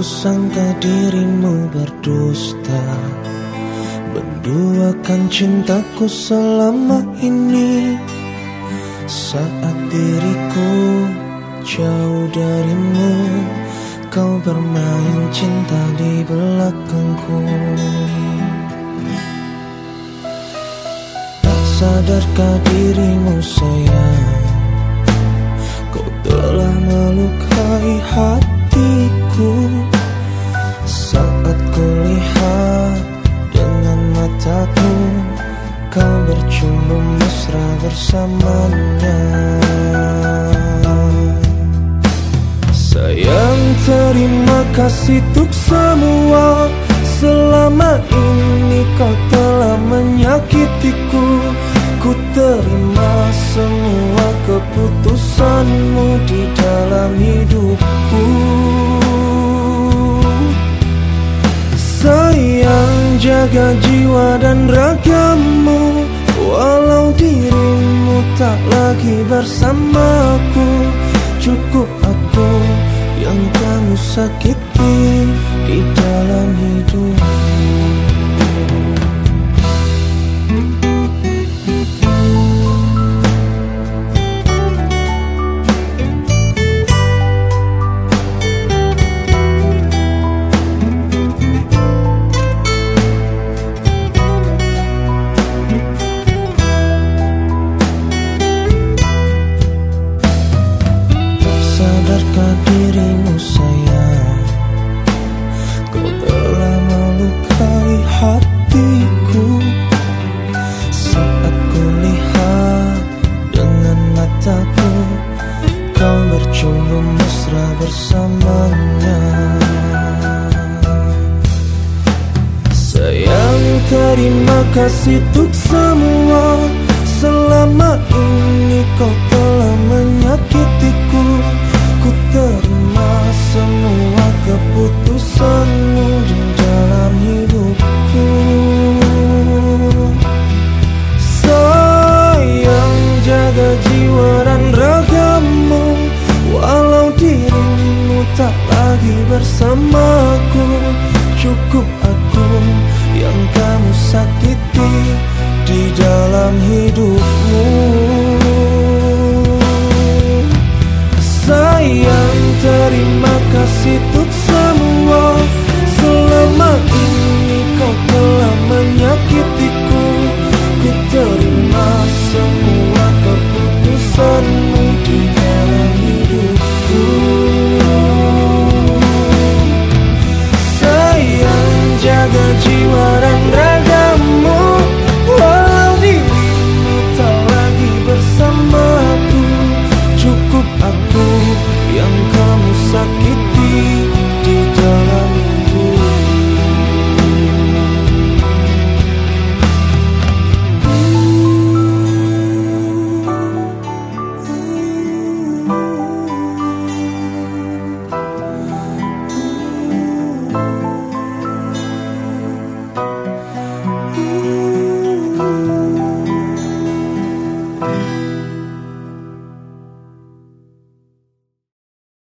sangka dirimu berdusta. Menduakan cintaku selama ini. Saat diriku jauh darimu Kau bermain cinta di belakangku. Tak sadarkah dirimu sayang bersamanya. Sayang terima kasih untuk semua. Selama ini kau telah menyakitiku. Ku terima semua keputusanmu di dalam hidupku. Sayang jaga jiwa dan ragamu. Walau dirimu tak lagi bersamaku. Cukup aku yang kamu sakiti di dalam hidupmu hatiku. Saat kulihat dengan mataku Kau bercumbu mesra bersamanya. Sayang terima kasih untuk semua. Selama ini kau telah menyakitiku tak lagi bersamaku. Cukup aku yang kamu sakiti Di dalam hidupmu. Sayang terima kasih untuk semua Selama ini. sakit